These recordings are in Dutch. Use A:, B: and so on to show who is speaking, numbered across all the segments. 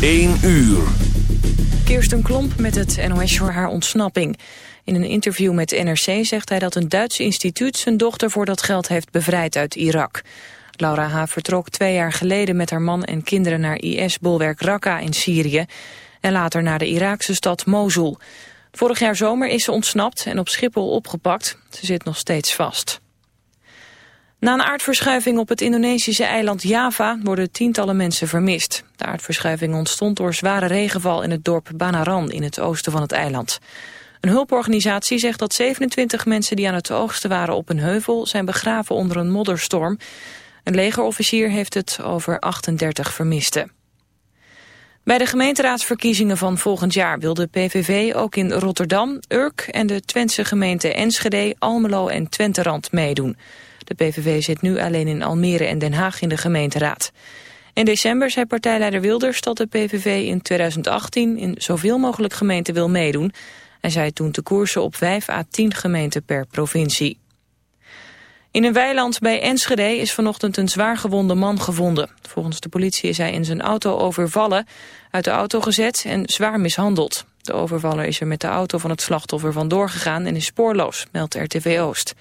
A: 1 uur.
B: Kirsten Klomp met het NOS voor haar ontsnapping. In een interview met NRC zegt hij dat een Duits instituut... zijn dochter voor dat geld heeft bevrijd uit Irak. Laura H. vertrok twee jaar geleden met haar man en kinderen... naar IS-bolwerk Raqqa in Syrië... en later naar de Iraakse stad Mosul. Vorig jaar zomer is ze ontsnapt en op Schiphol opgepakt. Ze zit nog steeds vast. Na een aardverschuiving op het Indonesische eiland Java worden tientallen mensen vermist. De aardverschuiving ontstond door zware regenval in het dorp Banaran in het oosten van het eiland. Een hulporganisatie zegt dat 27 mensen die aan het oogsten waren op een heuvel zijn begraven onder een modderstorm. Een legerofficier heeft het over 38 vermisten. Bij de gemeenteraadsverkiezingen van volgend jaar wil de PVV ook in Rotterdam, Urk en de Twentse gemeenten Enschede, Almelo en Twenterand meedoen. De PVV zit nu alleen in Almere en Den Haag in de gemeenteraad. In december zei partijleider Wilders dat de PVV in 2018 in zoveel mogelijk gemeenten wil meedoen. Hij zei toen te koersen op 5 à 10 gemeenten per provincie. In een weiland bij Enschede is vanochtend een zwaar gewonde man gevonden. Volgens de politie is hij in zijn auto overvallen, uit de auto gezet en zwaar mishandeld. De overvaller is er met de auto van het slachtoffer vandoor gegaan en is spoorloos, meldt RTV Oost.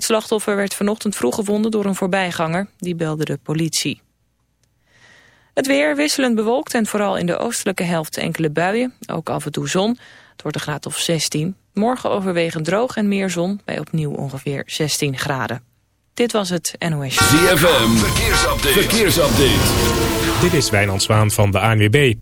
B: Het slachtoffer werd vanochtend vroeg gevonden door een voorbijganger. Die belde de politie. Het weer wisselend bewolkt en vooral in de oostelijke helft enkele buien. Ook af en toe zon. Het wordt een graad of 16. Morgen overwegend droog en meer zon bij opnieuw ongeveer 16 graden. Dit was het NOS.
A: ZFM, verkeersupdate. verkeersupdate.
C: Dit is Wijnand Zwaan van de ANWB.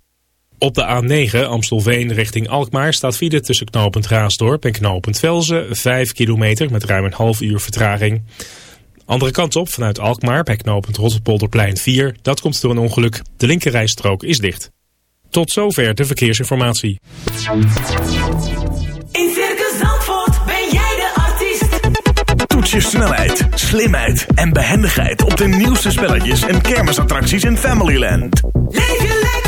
C: Op de A9 Amstelveen richting Alkmaar staat file tussen knooppunt Raasdorp en knooppunt Velzen. 5 kilometer met ruim een half uur vertraging. Andere kant op vanuit Alkmaar bij knooppunt Rotterpolderplein 4. Dat komt door een ongeluk. De linkerrijstrook is dicht. Tot zover de verkeersinformatie.
D: In Circus Zandvoort ben jij de artiest.
E: Toets je snelheid, slimheid en behendigheid op de nieuwste spelletjes en kermisattracties in Familyland.
D: Leef je lekker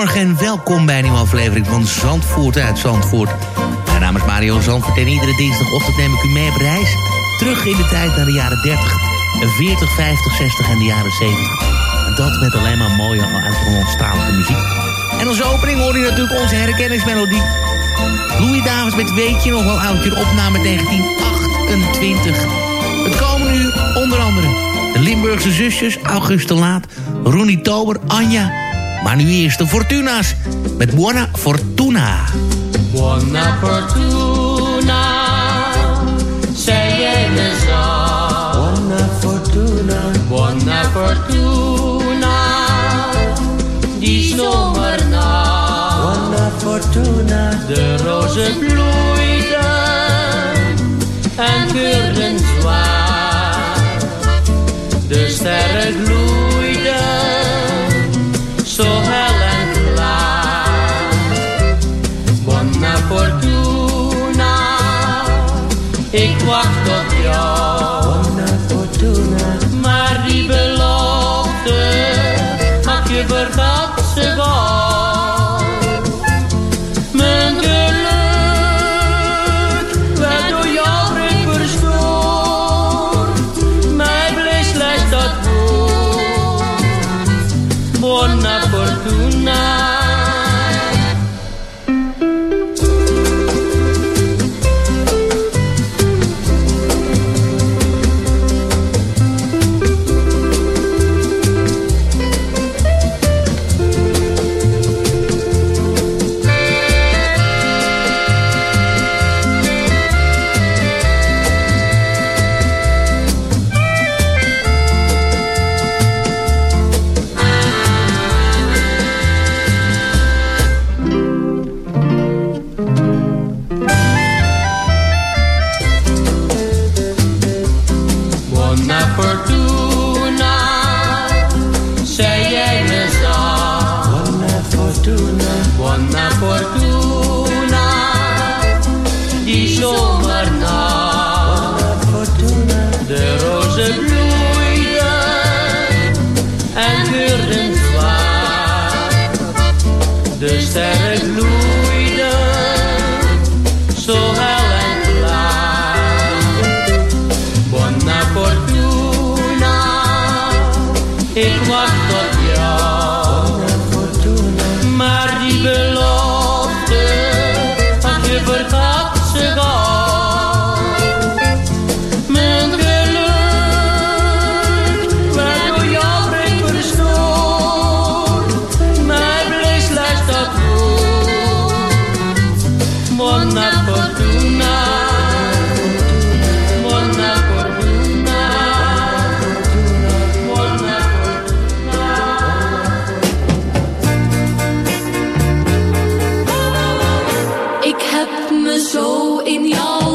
F: Goedemorgen en welkom bij een nieuwe aflevering van Zandvoort uit Zandvoort. Mijn naam is Mario Zandvoort en iedere dinsdagochtend neem ik u mee op reis. Terug in de tijd naar de jaren 30, 40, 50, 60 en de jaren 70. En dat met alleen maar mooie oud-Hollandstalige muziek. En als opening hoor je natuurlijk onze herkenningsmelodie. Louis Davis met Weet je nog wel oudje, opname 1928. Het komen nu onder andere de Limburgse zusjes, Auguste Laat, Ronnie Tober, Anja. Maar nu eerst de Fortuna's met Buona Fortuna.
G: Buona fortuna, zei jij me zo. Buona fortuna, buona fortuna, die zomernacht. Buona fortuna, de rozen bloeiden en keurden zwaar. De sterren gloeiden, ik wacht op jou. Buona maar die belofte, ach je vergat ze.
H: atmosphere in
I: your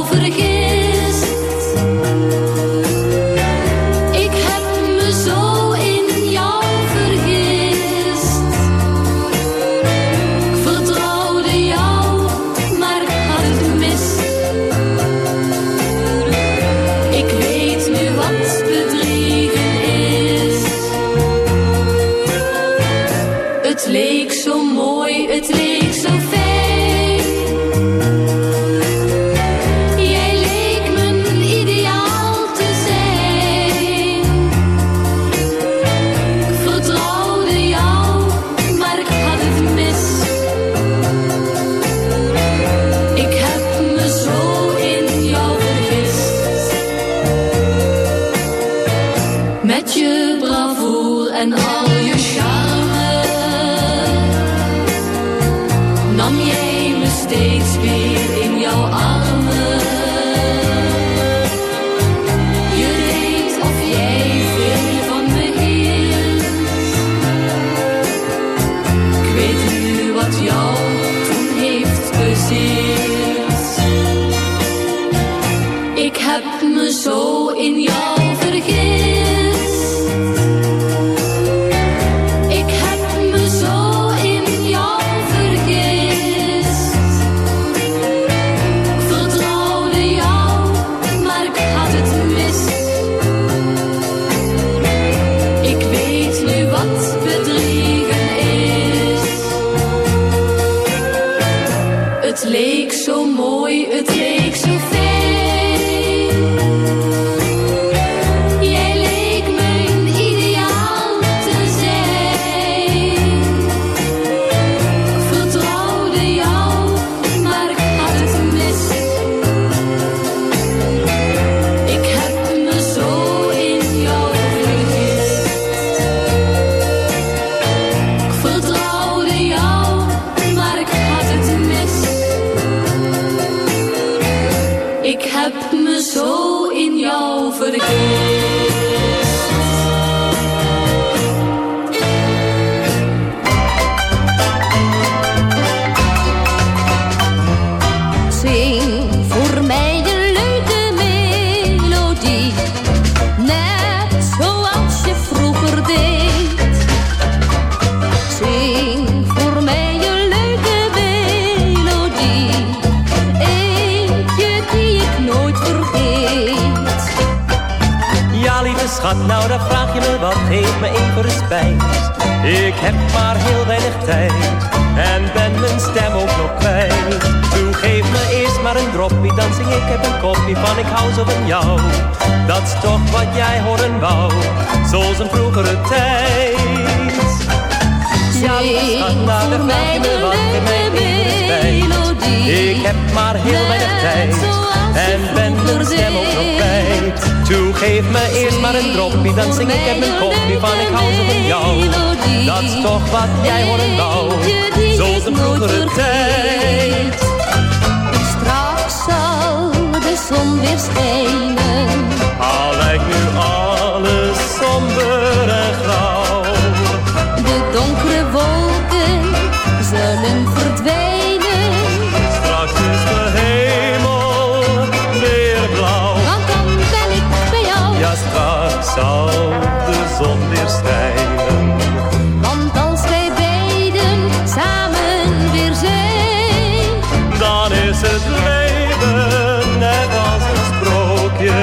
J: Want als wij beiden samen weer zijn,
I: dan is het leven net als een sprookje.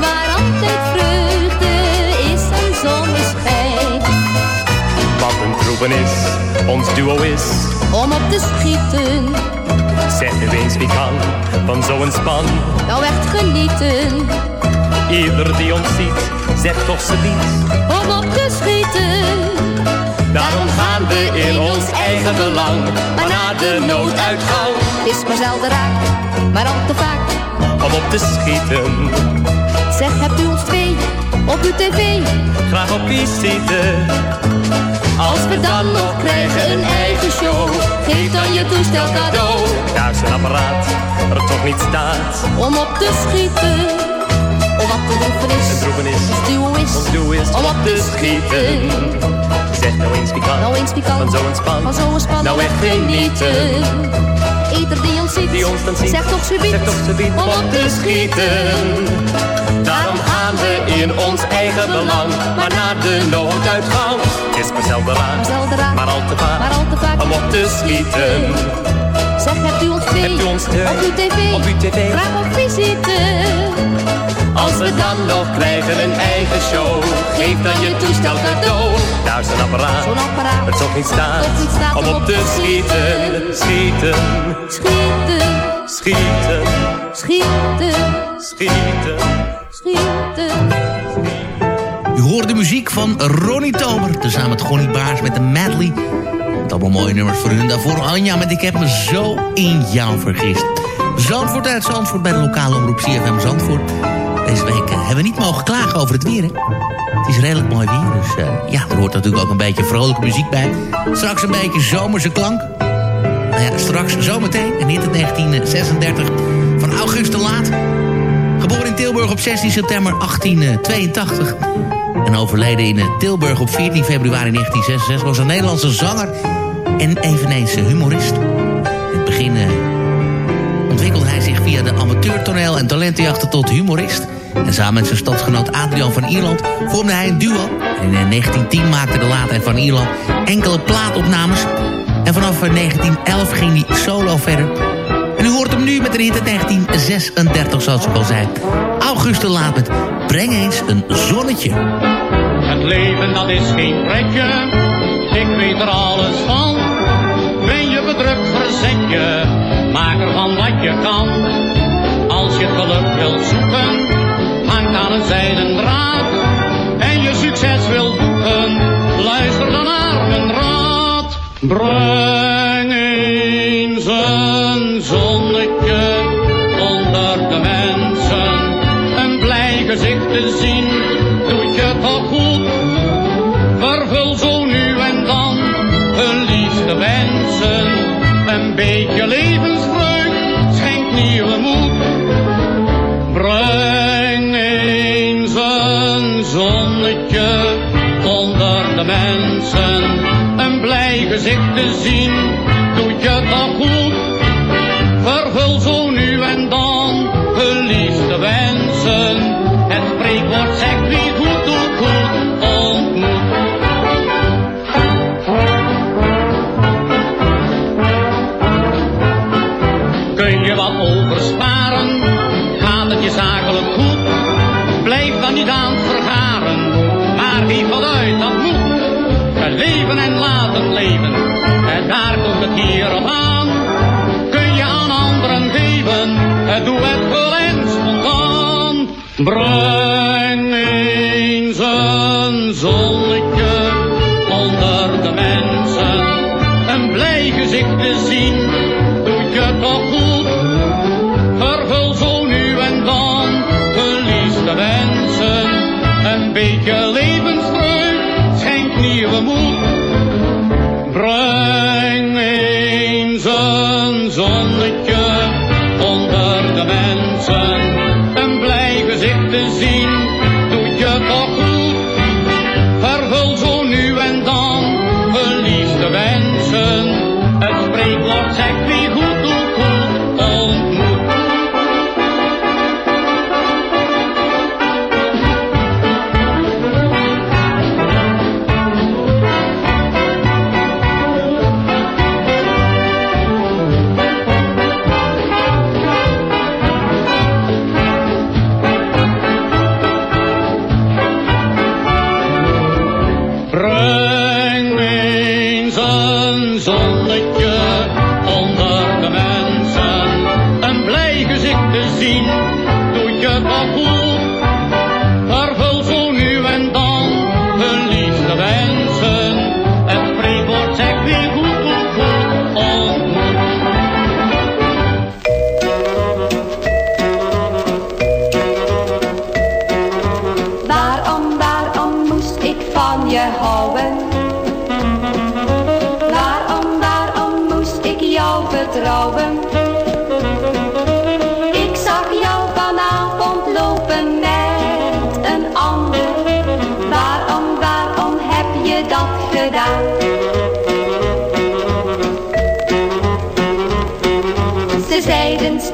J: Waar altijd vreugde is en zonneschijn.
I: Wat een troepen is, ons duo is.
J: Om op te schieten.
I: Zeg nu eens wie kan van zo'n span.
J: Nou echt genieten.
I: Ieder die ons ziet Zeg toch ze niet
J: om op te schieten.
K: Daarom gaan we in ons eigen belang, maar na de nooduitgang
L: is maar zelden raak, maar al te vaak
K: om op te schieten.
L: Zeg, hebt u ons twee op uw tv?
K: Graag op visite.
L: Als we dan nog krijgen een eigen show, geef dan je toestel cadeau.
K: Daar is een apparaat er toch niet staat
L: om op te schieten.
K: Een is,
L: duo is,
K: ons doel is
L: om op te schieten.
K: Zeg nou eens wie kan,
L: Nou eens pikant,
K: van zo'n span.
L: van zo'n span.
K: Nou echt genieten.
L: Ieder die ons ziet,
K: Die ons dan ziet,
L: zegt toch subiet,
K: zegt toch subiet,
L: om op te schieten.
K: Daarom gaan we in ons eigen belang, maar naar de nooduitgang. Is maar zelden
L: raak,
K: maar al te vaak,
L: maar al te vaak.
K: om op te schieten.
L: Zeg, hebt u ons twee
K: Hebt u ons twee
L: op uw tv?
K: op uw tv?
L: Graag op visite.
K: Als we dan nog krijgen een eigen show, geef dan je toestel cadeau. Daar is een apparaat,
L: Zo'n apparaat,
K: het toch niet staat,
L: niet staat
K: om op te schieten. Schieten,
L: Schieten,
K: schieten,
L: schieten,
K: schieten.
L: schieten.
F: U hoort de muziek van Ronnie Tober. Tezamen met Gonnie Baars met de medley. Met allemaal mooie nummers voor hun. Daarvoor Anja met Ik heb me zo in jou vergist. Zandvoort uit Zandvoort bij de lokale omroep CFM Zandvoort. Deze week eh, hebben we niet mogen klagen over het weer. Het is redelijk mooi weer. Dus eh, ja, er hoort natuurlijk ook een beetje vrolijke muziek bij. Straks een beetje zomerse klank. Nou ja, straks zometeen in 1936 van August de Laat. Geboren in Tilburg op 16 september 1882. En overleden in eh, Tilburg op 14 februari 1966 was een Nederlandse zanger en eveneens een humorist. In het begin eh, ontwikkelde hij zich via de amateurtoneel en talentenjachten tot humorist. En samen met zijn stadsgenoot Adrian van Ierland vormde hij een duo. En in eh, 1910 maakte de laatheid van Ierland enkele plaatopnames. En vanaf eh, 1911 ging hij solo verder. En u hoort hem nu met een hit uit 1936, zoals ik al zei. August de Laat met Breng eens een zonnetje.
M: Het leven dat is geen pretje, ik weet er alles van. Ben je bedrukt, verzet je, maak ervan wat je kan. Als je geluk wilt zoeken, hangt aan een zijden draad. En je succes wilt boeken, luister dan naar mijn raad. Breng eens een zonnetje onder de mensen. Een blij gezicht te zien, de mensen. Een blij gezicht te zien, doet je toch goed. Vervul zo nu leven en laten leven, en daar komt het hier aan. Kun je aan anderen geven, het doe het en spontaan. Breng eens een zonnetje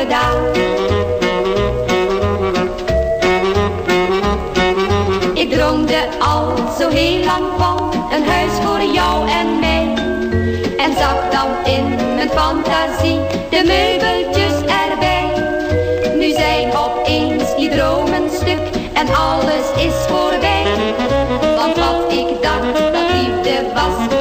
L: Gedaan? Ik droomde al zo heel lang van een huis voor jou en mij. En zag dan in mijn fantasie de meubeltjes erbij. Nu zijn opeens die dromen stuk en alles is voorbij. Want wat ik dacht dat liefde was,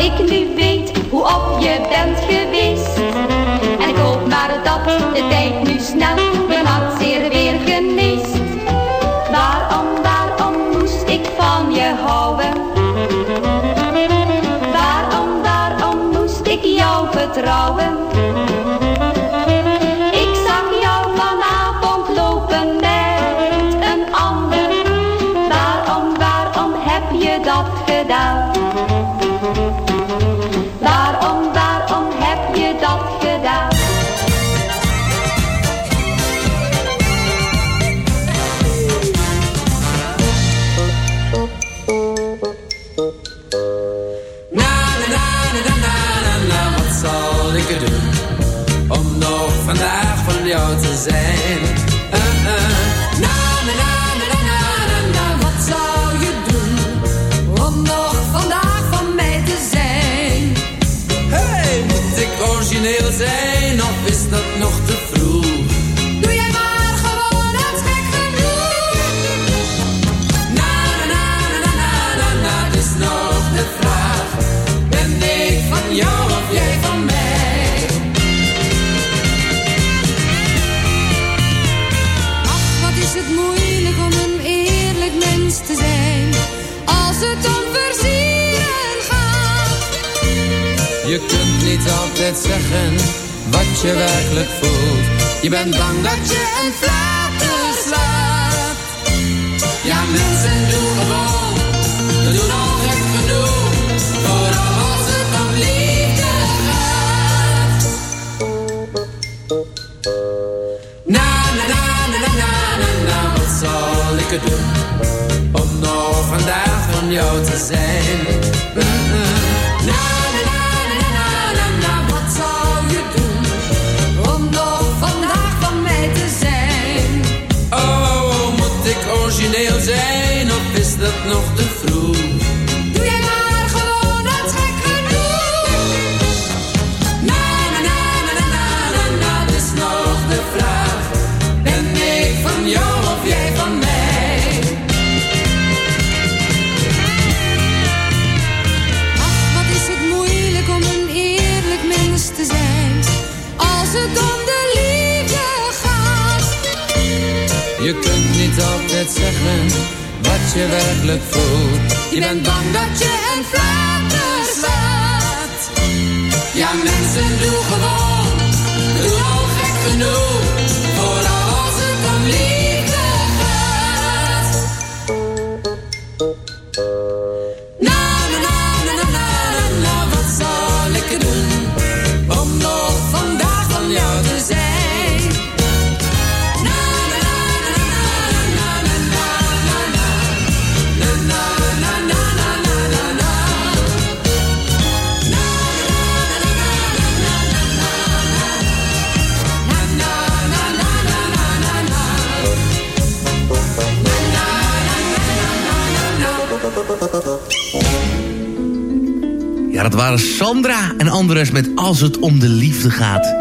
L: ik nu weet hoe op je bent geweest. En ik hoop maar dat de tijd nu snel mijn hart zeer weer geneest. Waarom, waarom moest ik van je houden? Waarom, waarom moest ik jou vertrouwen? Je
G: kunt niet altijd zeggen wat je werkelijk voelt. Je bent bang dat je een flater slaat. Ja, mensen doen gewoon, we doen al gek genoeg. Vooral als het om liefde gaat. Na, na, na, na, na, na, na, wat zal ik er doen? Om nog vandaag van jou te zijn. Doe jij maar gewoon wat gek genoeg? Na, na, na, na, na, na, na, dat is nog de vraag: Ben ik van jou of jij van mij?
N: Ach, wat is het moeilijk om een eerlijk mens te zijn als het om de liefde gaat?
G: Je kunt niet altijd zeggen wat je werkelijk voelt. Je bent bang dat je een flater slaat. Ja, mensen doen gewoon, doe al gek genoeg. Vooral als het om liefde
F: waren Sandra en Andres met Als het om de liefde gaat.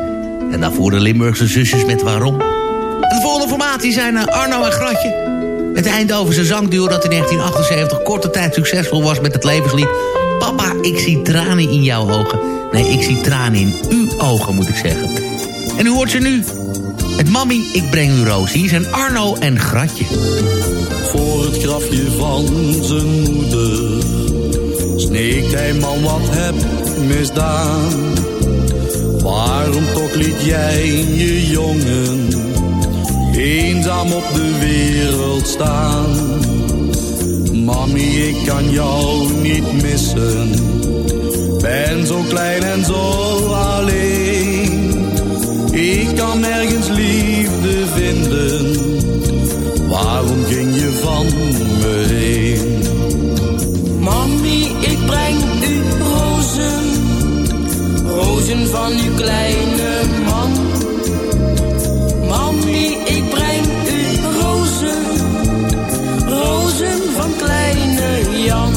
F: En daarvoor de Limburgse zusjes met Waarom. En de volgende formatie zijn eh, Arno en Gratje. Het Eindhovense zangduo dat in 1978 korte tijd succesvol was met het levenslied... Papa, ik zie tranen in jouw ogen. Nee, ik zie tranen in uw ogen, moet ik zeggen. En u hoort ze nu. Het Mami, ik breng u roos. Hier zijn Arno en Gratje.
O: Voor het grafje van zijn moeder sneekt hij man wat heb misdaan. Waarom toch liet jij je jongen eenzaam op de wereld staan? Mami, ik kan jou niet missen, ben zo klein en zo alleen. Ik kan nergens liefde vinden, van
P: uw kleine man. Mami, ik breng u rozen, rozen van kleine Jan.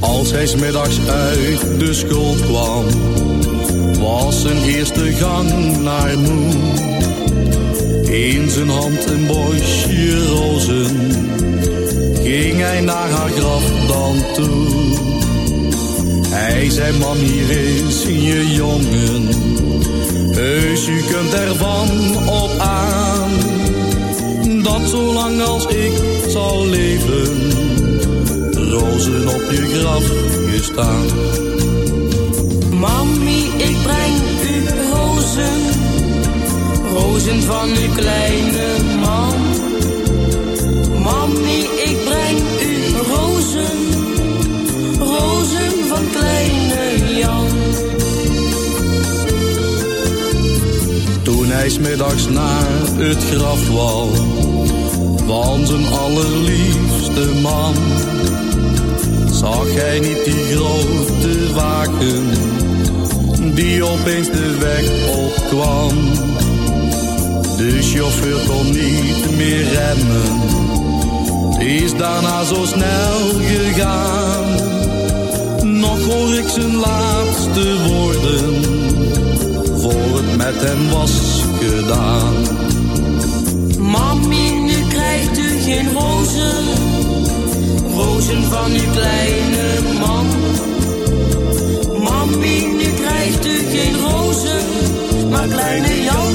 O: Als hij smiddags uit de school kwam, was zijn eerste gang naar moe. In zijn hand een bosje rozen, ging hij naar haar graf dan toe. Hij zei, mam, hier is je jongen, heus u kunt ervan op aan. Dat zolang als ik zal leven, rozen op je graf gestaan.
P: Mami, ik breng u rozen, rozen van uw kleine man. Mami, ik breng
O: Smiddags naar het graf wou van zijn allerliefste man, zag hij niet die grote waken die opeens de weg opkwam. De chauffeur kon niet meer remmen, is daarna zo snel gegaan. Nog hoor ik zijn laatste woorden, voor het met hem was gedaan.
P: Mami, nu krijgt u geen rozen, rozen van uw kleine man. Mami, nu krijgt u geen rozen, maar kleine Jan,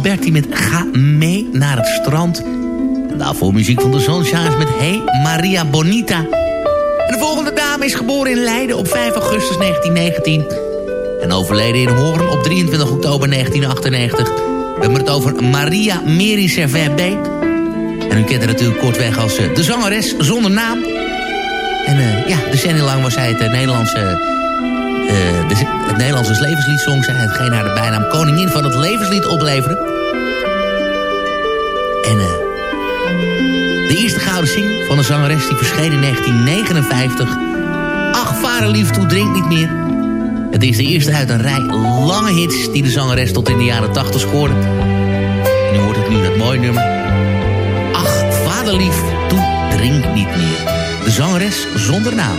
N: Alberti met Ga mee naar het strand. En daarvoor muziek van de Sunshines met Hey Maria Bonita. En de volgende dame is geboren in Leiden op 5 augustus 1919. En overleden in Hoorn op 23 oktober 1998. We hebben het over Maria Meri Beek. En u kent haar natuurlijk kortweg als eh, de zangeres zonder naam. En eh, ja, decennia lang was zij het eh, Nederlandse... de- het Nederlandse levenslied zong. Hetgeen haar de bijnaam koningin van het levenslied opleverde. Eh, de eerste gouden sing van de zangeres die verscheen in 1959. Ach, vaderlief, toe drink niet meer. Het is de eerste uit een rij lange hits die de zangeres tot in de jaren 80 scoorde. En nu hoort het nu dat mooie nummer. Ach, vaderlief, toe drink niet meer. De zangeres zonder naam.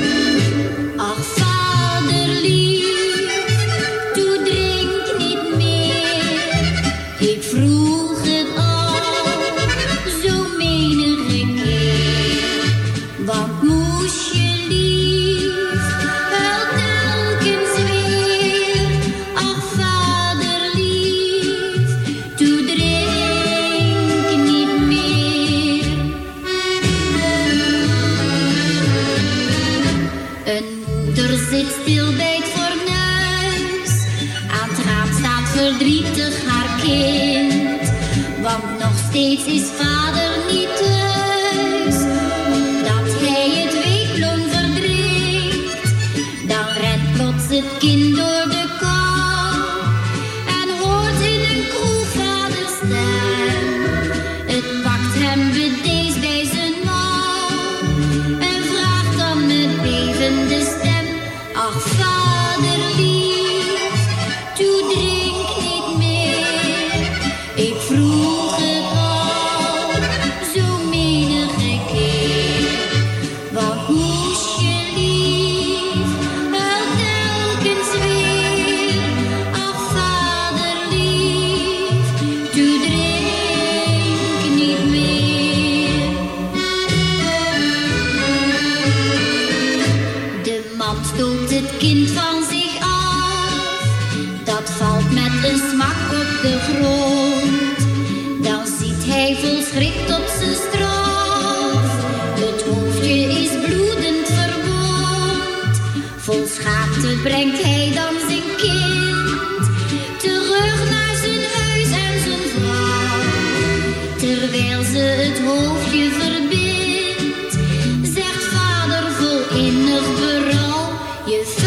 Q: Yes.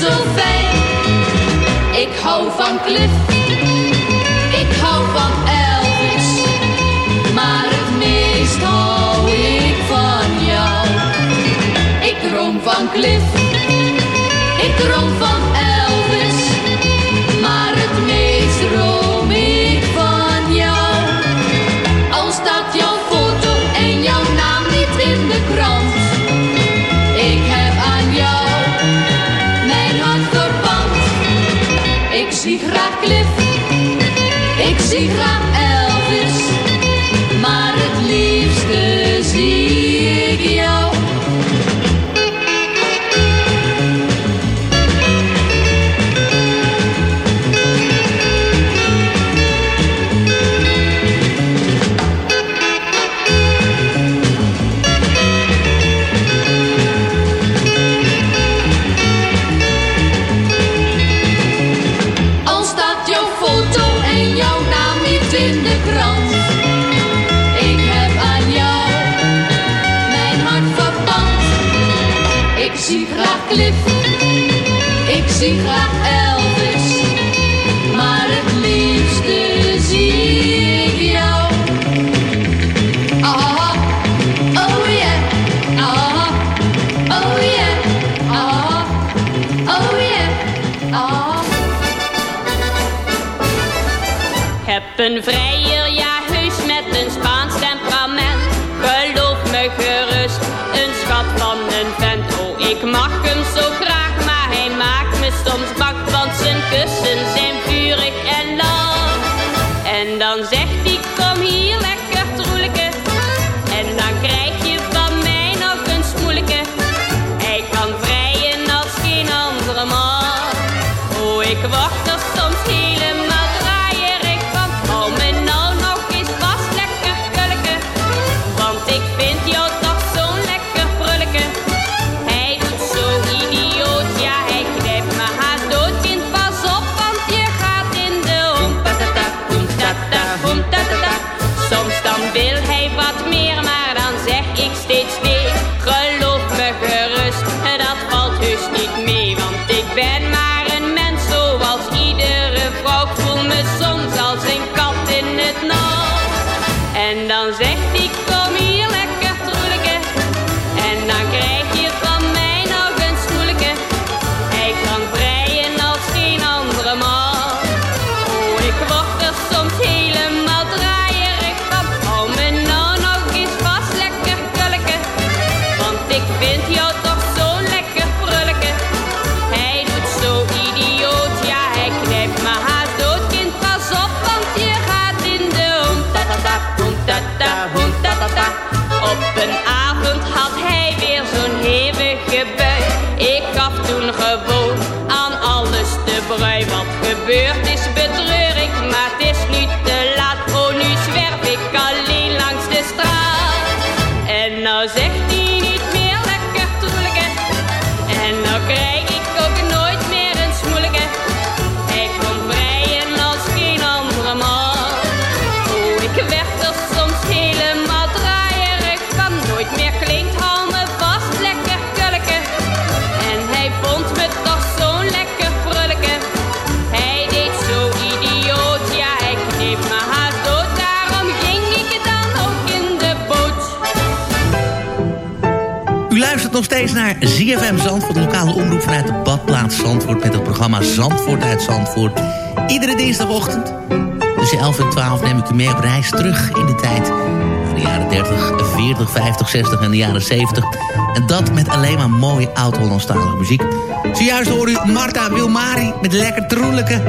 Q: zo
R: fijn. Ik hou van Cliff, ik hou van Elvis, maar het meest hou ik van jou. Ik droom van Cliff, ik droom zie graag Elvis, maar het liefste zie ik jou. Ah, oh yeah, ah, oh yeah, ah, ah,
S: ah. oh yeah, ah. ah oh, Heb een
T: vrij come here like naar ZFM Zandvoort, lokale omroep vanuit de badplaats Zandvoort... met het programma Zandvoort uit Zandvoort. Iedere dinsdagochtend tussen 11 en 12 neem ik u mee op reis terug in de tijd... van de jaren 30, 40, 50, 60 en de jaren 70. En dat met alleen maar mooie oud-Hollandstalige muziek. Zojuist hoor u Marta Wilmari met lekker troelijke...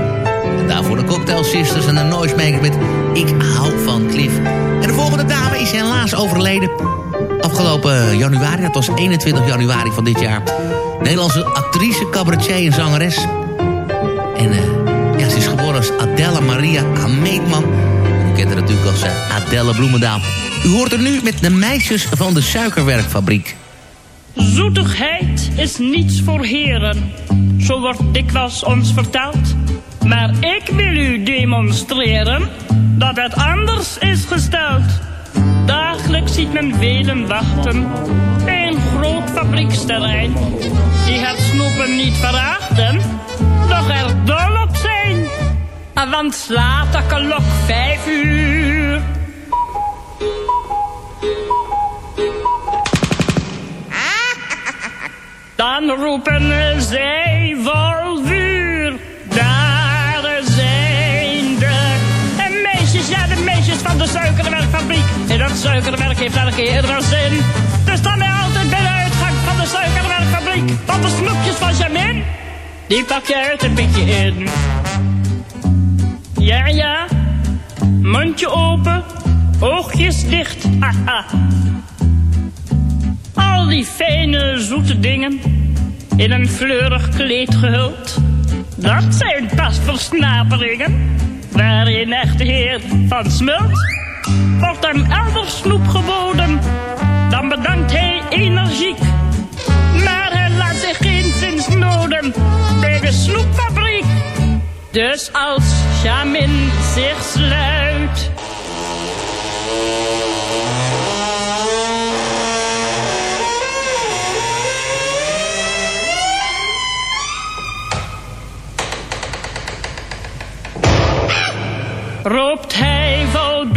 T: en daarvoor de Cocktail Sisters en de Noisemakers met Ik hou van Cliff. En de volgende dame is helaas overleden... Afgelopen januari, dat was 21 januari van dit jaar... Nederlandse actrice, cabaretier en zangeres. En eh, ja, ze is geboren als Adela
F: Maria Ameetman. U kent haar natuurlijk als uh, Bloemendaal. U hoort er nu met de meisjes van de suikerwerkfabriek.
U: Zoetigheid is niets voor heren. Zo wordt dikwijls ons verteld. Maar ik wil u demonstreren dat het anders is gesteld. Dagelijks ziet men velen wachten bij een groot fabrieksterrein. Die het snoepen niet verachten, doch er dol op zijn. Want slaat de klok vijf uur. Dan roepen zij vol suikerwerk heeft elke keer wel zin. Dus dan ben je altijd bij de uitgang van de suikerwerkfabriek. Want de snoepjes van Jamin, die pak je uit een beetje in. Ja, ja, mondje open, oogjes dicht, haha. Al die fijne, zoete dingen, in een fleurig kleed gehuld. Dat zijn pas versnaperingen, waarin echt heer van smult. Wordt hem elders snoep geboden, dan bedankt hij energiek. Maar hij laat zich geen zins noden bij de snoepfabriek. Dus als Jamin zich sluit... roept hij vol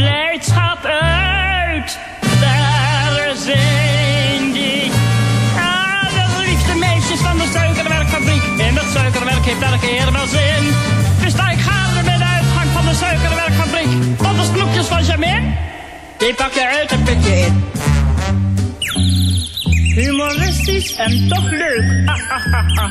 U: blijdschap uit. Daar zijn die, ah, de liefste meisjes van de suikerwerkfabriek. En dat suikerwerk heeft elke keer wel zin. Dus sta ik gaande bij de uitgang van de suikerwerkfabriek. Want de snoepjes van Jamin, die pak je uit een putje in. Humoristisch en toch leuk. Ha, ha, ha.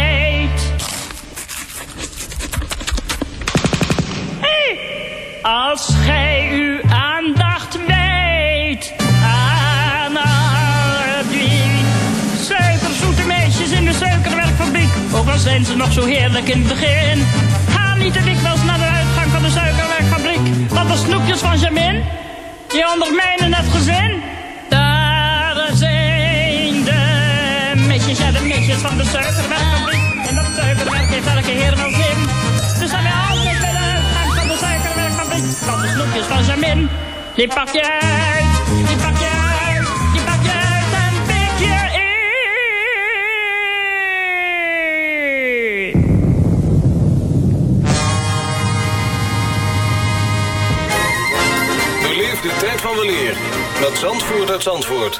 U: Als gij uw aandacht wijdt aan alle die suikerzoete meisjes in de suikerwerkfabriek. Ook al zijn ze nog zo heerlijk in het begin. Ga niet te dikwijls naar de uitgang van de suikerwerkfabriek. Want de snoepjes van Jamin, die ondermijnen het gezin. Daar zijn de meisjes, ja de meisjes van de suikerwerkfabriek. En dat suikerwerk heeft elke heer wel zin. Want de snoepjes van Jamin, die pak je uit, die pak je die pak je uit en pik je in.
V: Beleef de tijd van weleer met Zandvoort uit Zandvoort.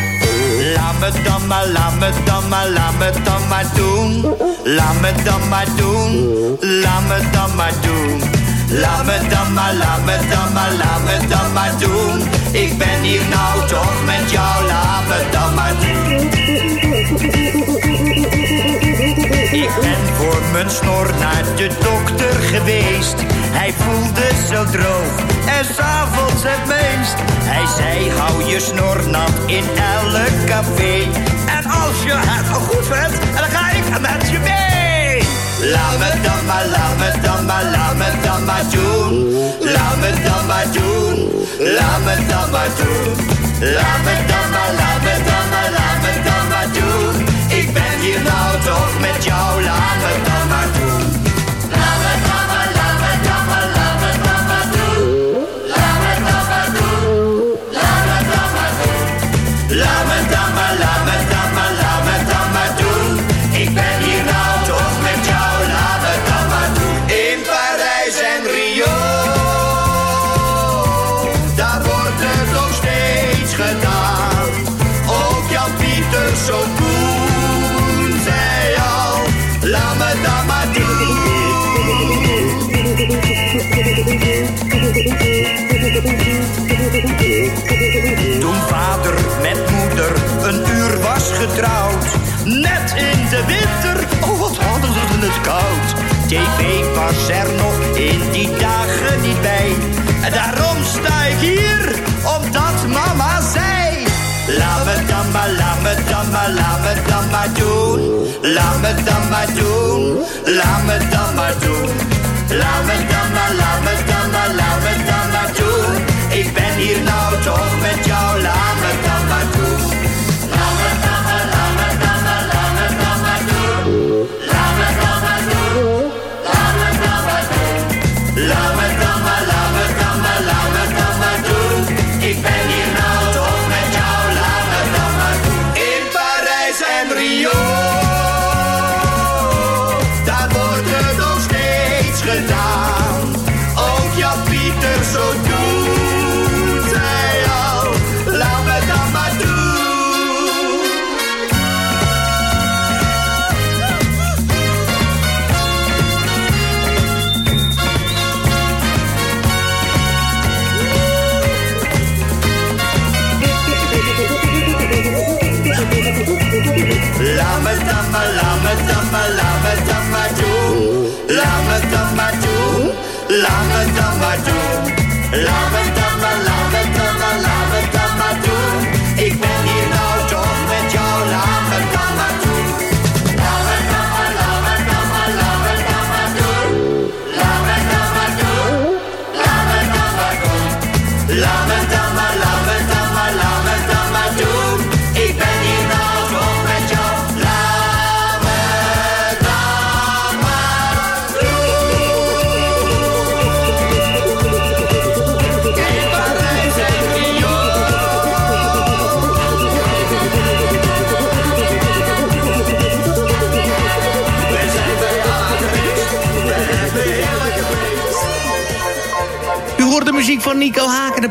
W: Laat me dan maar, laat me dan maar, laat me dan maar doen. Laat me dan maar doen, laat me dan maar doen. Laat me dan maar, laat me dan maar, laat me dan maar doen. Ik ben hier nou mijn snor naar de dokter geweest. Hij voelde zo droog en s'avonds het meest. Hij zei, hou je snor nat in elk café. En als je het goed vindt, dan ga ik met je mee. Laat me dan maar, laat me dan maar, laat me dan maar doen. Laat me dan maar doen, laat me dan maar doen. Laat me dan maar, laat me dan maar, laat me dan maar. Ik ben hier nou toch met jou, laat me dan maar doen. Toen vader met moeder een uur was getrouwd, net in de winter, oh wat hadden ze het koud. TV was er nog in die dagen niet bij. En daarom sta ik hier, omdat mama zei. Laat me dan maar, laat me dan maar, laat me dan maar doen. Laat me dan maar doen, laat me dan maar doen. Laat me dan maar, laat me dan hier nou toch met jou, laat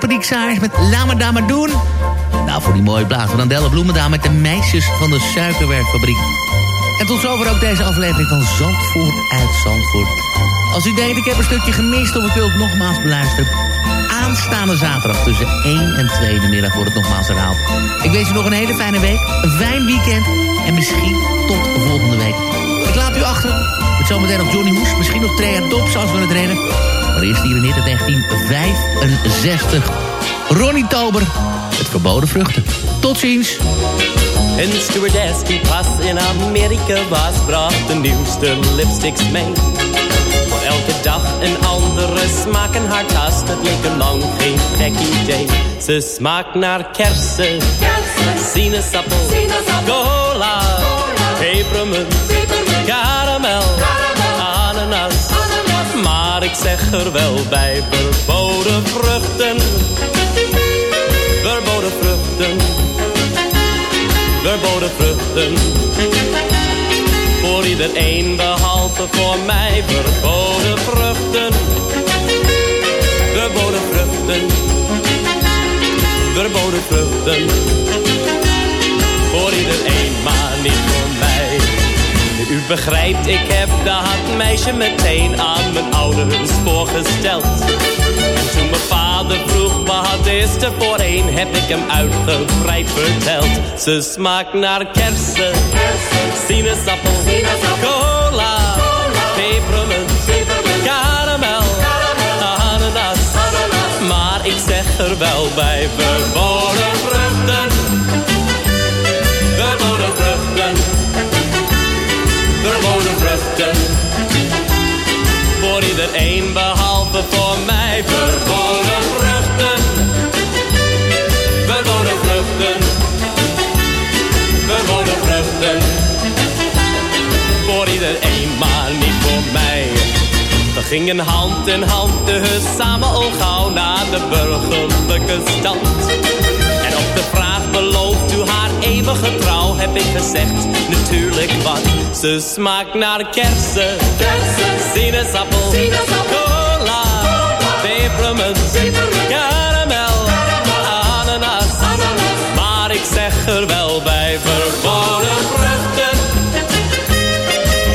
F: De paniekzaaiers met Laat me daar maar doen. Nou, voor die mooie plaat van Andelle Bloemendaal met de meisjes van de suikerwerkfabriek. En tot zover ook deze aflevering van Zandvoort uit Zandvoort. Als u denkt, ik heb een stukje gemist of ik wil het nogmaals beluisteren. Aanstaande zaterdag tussen 1 en 2 in de middag wordt het nogmaals herhaald. Ik wens u nog een hele fijne week, een fijn weekend en misschien tot volgende week. Ik laat u achter met zometeen nog Johnny Hoes, misschien nog Trea Dobbs als we het redden. Maar eerst hier in dit 1965. Ronnie Tober, het verboden vruchten. Tot ziens.
K: Een stewardess die pas in Amerika was, bracht de nieuwste lipsticks mee. Voor elke dag een andere smaak in haar tas, dat leek er lang geen gek idee. Ze smaakt naar kersen, sinaasappel, cola, pepermunt, karamel, ananas. Zeg er wel bij, verboden vruchten, verboden vruchten verboden vruchten. Voor iedereen behalve voor mij verboden vruchten. Verboden vruchten. Verboden vruchten. Voor iedereen, maar niet voor mij. U begrijpt, ik heb dat meisje meteen aan mijn ouders voorgesteld. En toen mijn vader vroeg wat is er voorheen, heb ik hem uitgebreid verteld. Ze smaakt naar kersen, sinaasappel, cola, cola. pepermunt, karamel, ananas. ananas. Maar ik zeg er wel bij, verboden Iedereen behalve voor mij. Verboden vruchten. Verboden vruchten. Verboden vruchten. Voor iedereen, maar niet voor mij. We gingen hand in hand dus samen al gauw naar de burgerlijke stand. En op de vraag haar eeuwige trouw heb ik gezegd, natuurlijk wat. Ze smaakt naar kersen, kersen. sinaasappel, cola, pepermunt, karamel, ananas. Maar ik zeg er wel bij, verboden vruchten,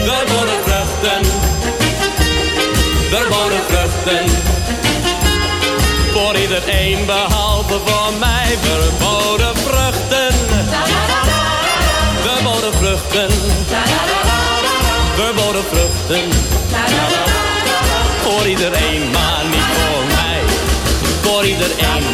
K: verboden vruchten verboden vruchten. Voor iedereen behalve voor mij verboden Vruchten. Verboden vruchten. Voor iedereen, maar niet voor mij. Voor iedereen,